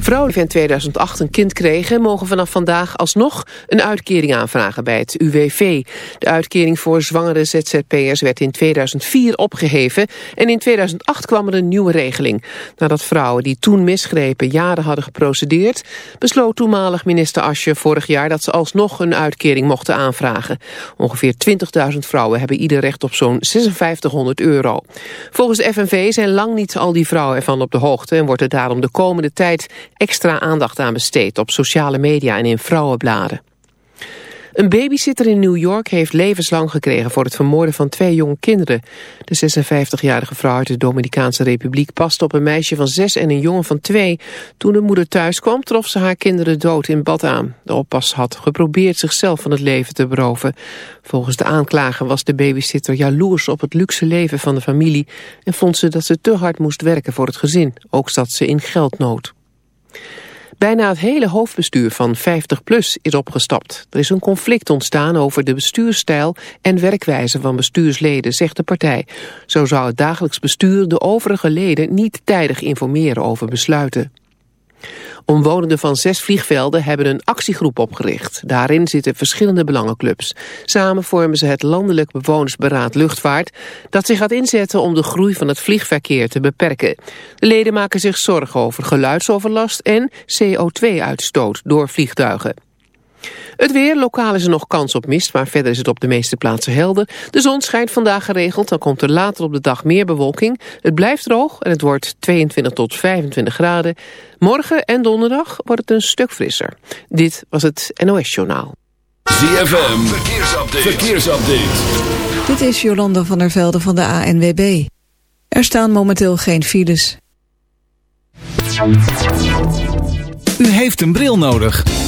Vrouwen die in 2008 een kind kregen... mogen vanaf vandaag alsnog een uitkering aanvragen bij het UWV. De uitkering voor zwangere ZZP'ers werd in 2004 opgeheven... en in 2008 kwam er een nieuwe regeling. Nadat vrouwen die toen misgrepen jaren hadden geprocedeerd... besloot toenmalig minister Asje vorig jaar... dat ze alsnog een uitkering mochten aanvragen. Ongeveer 20.000 vrouwen hebben ieder recht op zo'n 5600 euro. Volgens de FNV zijn lang niet al die vrouwen ervan op de hoogte... en wordt er daarom de komende tijd extra aandacht aan besteed op sociale media en in vrouwenbladen. Een babysitter in New York heeft levenslang gekregen voor het vermoorden van twee jonge kinderen. De 56-jarige vrouw uit de Dominicaanse Republiek paste op een meisje van zes en een jongen van twee. Toen de moeder thuis kwam trof ze haar kinderen dood in bad aan. De oppas had geprobeerd zichzelf van het leven te beroven. Volgens de aanklager was de babysitter jaloers op het luxe leven van de familie... en vond ze dat ze te hard moest werken voor het gezin. Ook zat ze in geldnood. Bijna het hele hoofdbestuur van 50PLUS is opgestapt. Er is een conflict ontstaan over de bestuursstijl en werkwijze van bestuursleden, zegt de partij. Zo zou het dagelijks bestuur de overige leden niet tijdig informeren over besluiten. Omwonenden van zes vliegvelden hebben een actiegroep opgericht. Daarin zitten verschillende belangenclubs. Samen vormen ze het Landelijk Bewonersberaad Luchtvaart... dat zich gaat inzetten om de groei van het vliegverkeer te beperken. De leden maken zich zorgen over geluidsoverlast en CO2-uitstoot door vliegtuigen. Het weer, lokaal is er nog kans op mist, maar verder is het op de meeste plaatsen helder. De zon schijnt vandaag geregeld, dan komt er later op de dag meer bewolking. Het blijft droog en het wordt 22 tot 25 graden. Morgen en donderdag wordt het een stuk frisser. Dit was het NOS Journaal. ZFM, verkeersupdate. verkeersupdate. Dit is Jolanda van der Velde van de ANWB. Er staan momenteel geen files. U heeft een bril nodig.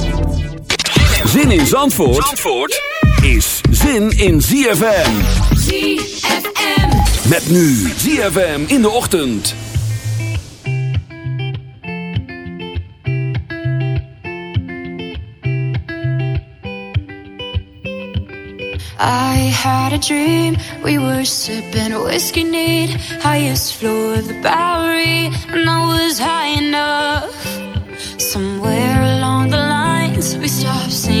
Zin in Zandvoort, Zandvoort is zin in ZFM. ZFM. Met nu ZFM in de ochtend. I had a dream, we were sipping whiskey neat, highest floor of the Bowery, and I was high enough. Somewhere we stop seeing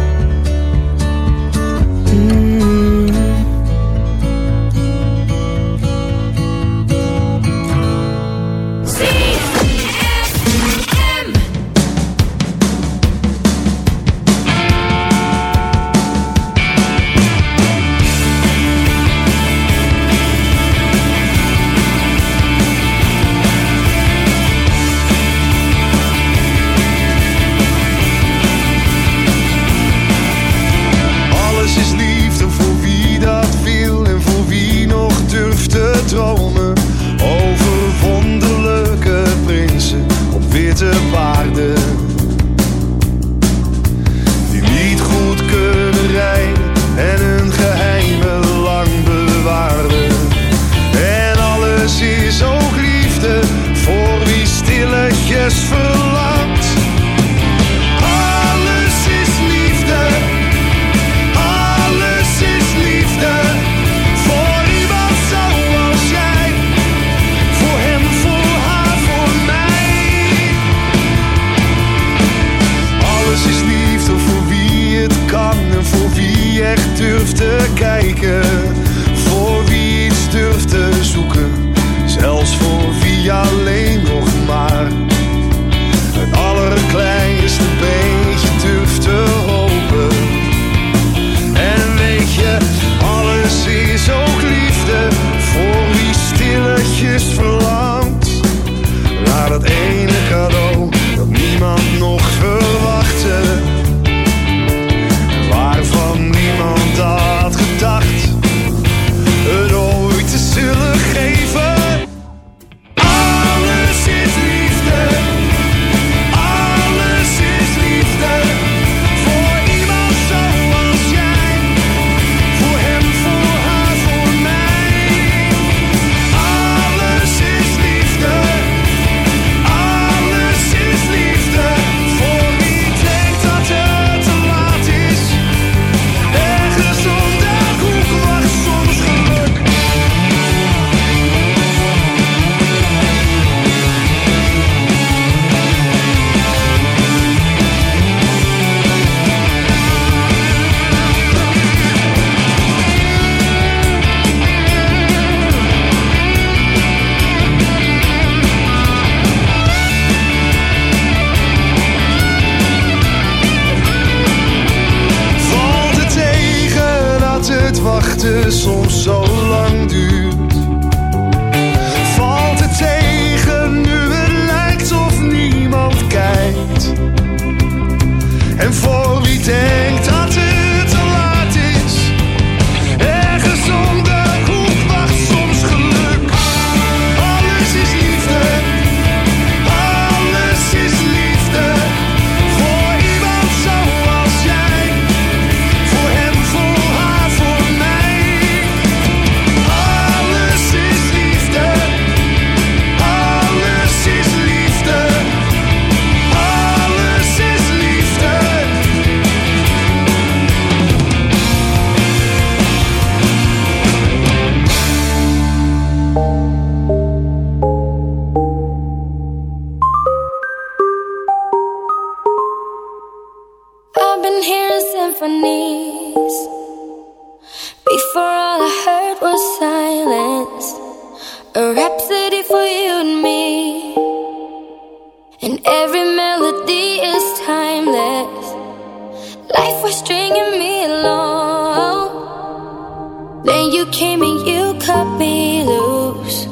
came and you cut me loose.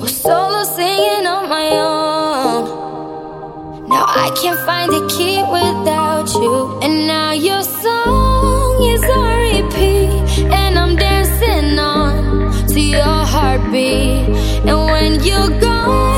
Was solo singing on my own. Now I can't find the key without you. And now your song is on repeat. And I'm dancing on to your heartbeat. And when you're gone,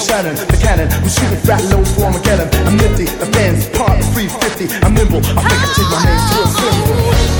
Shannon, the cannon. I'm shooting fat low for Armageddon. I'm nifty, the band's part 350. I'm nimble, I think I take my name to a symbol.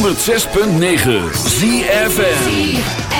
106.9 ZFN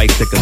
Mike took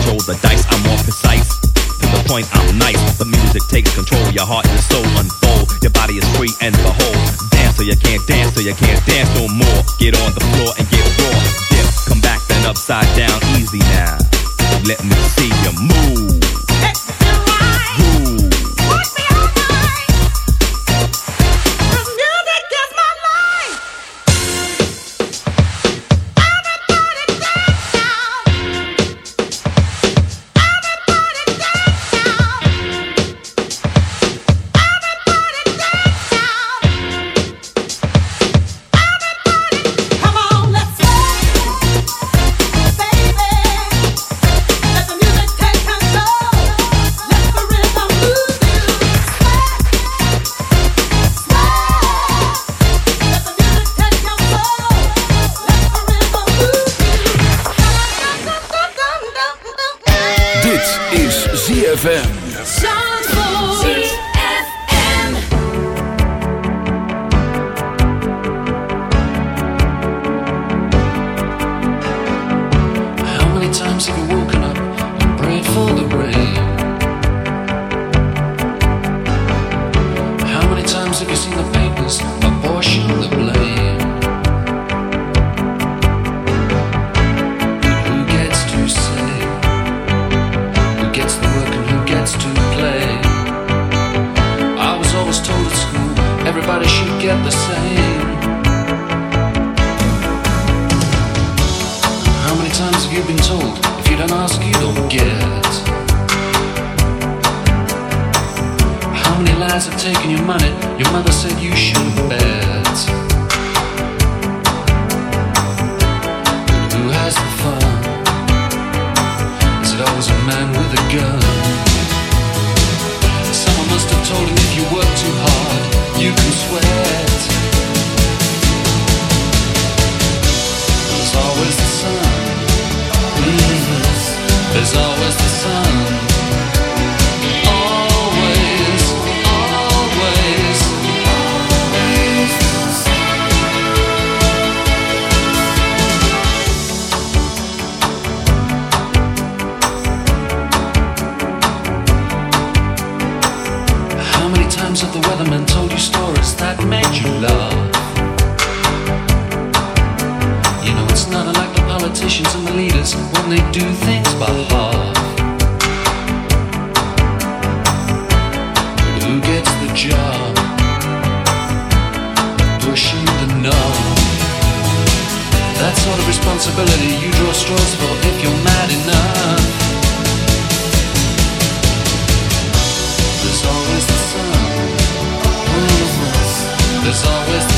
times that the weatherman told you stories that made you laugh. You know, it's not unlike the politicians and the leaders when they do things by half. But who gets the job? Pushing the knob. That sort of responsibility you draw straws for if you're mad enough. There's always the sun. There's always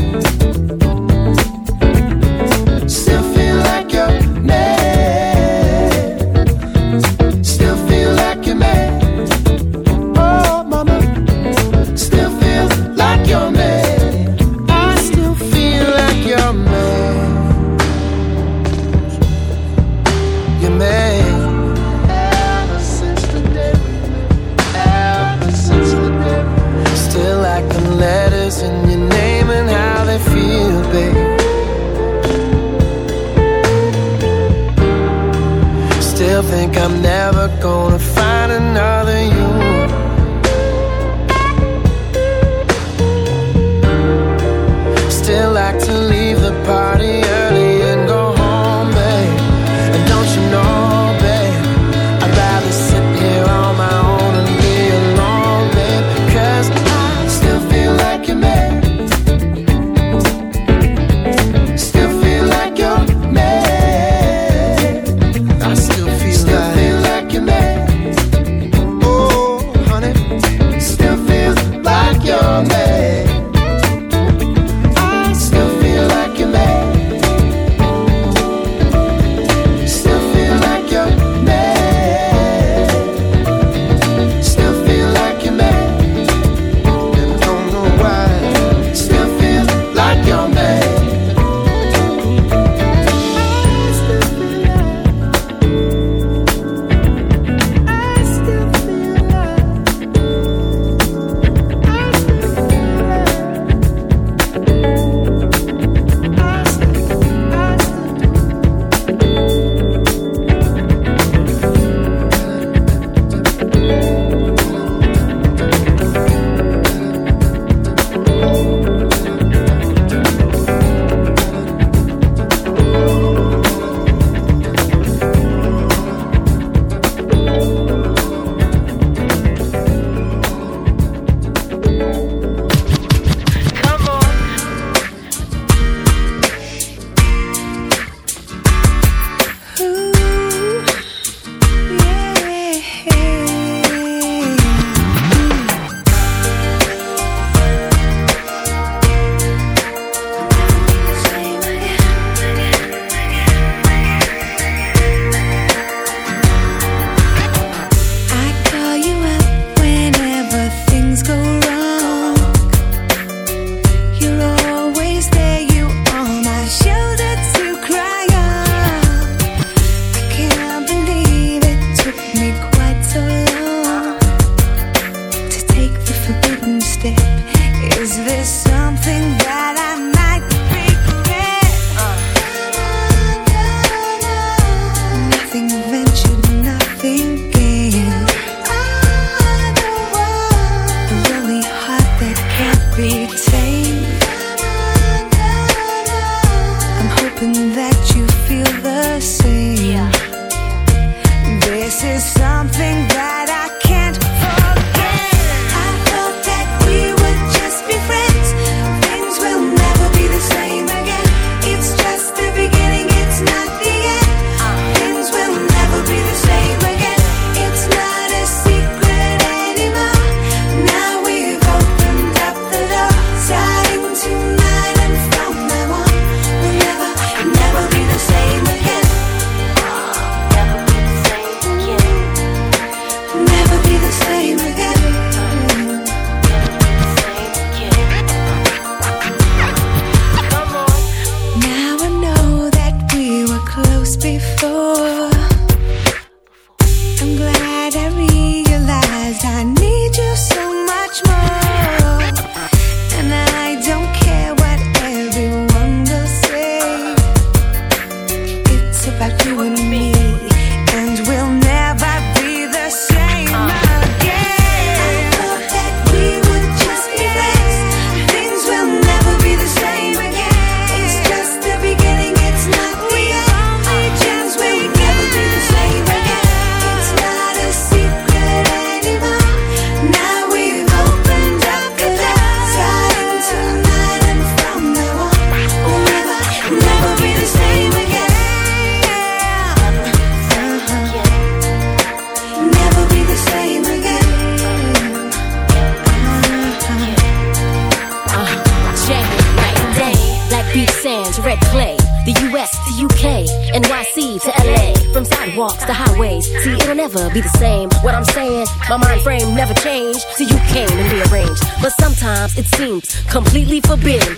Never be the same. What I'm saying, my mind frame never changed. So you came and rearranged. But sometimes it seems completely forbidden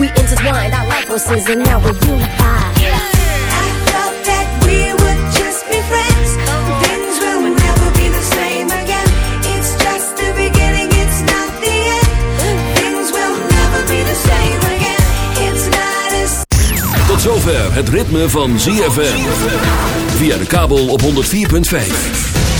We intertwined our life forces and now we're unified. I thought that we would just be friends. Things will never be the same again. It's just the beginning, it's not the end. Things will never be the same again. It's not as Tot zover het ritme van ZFM. Via de kabel op 104.5.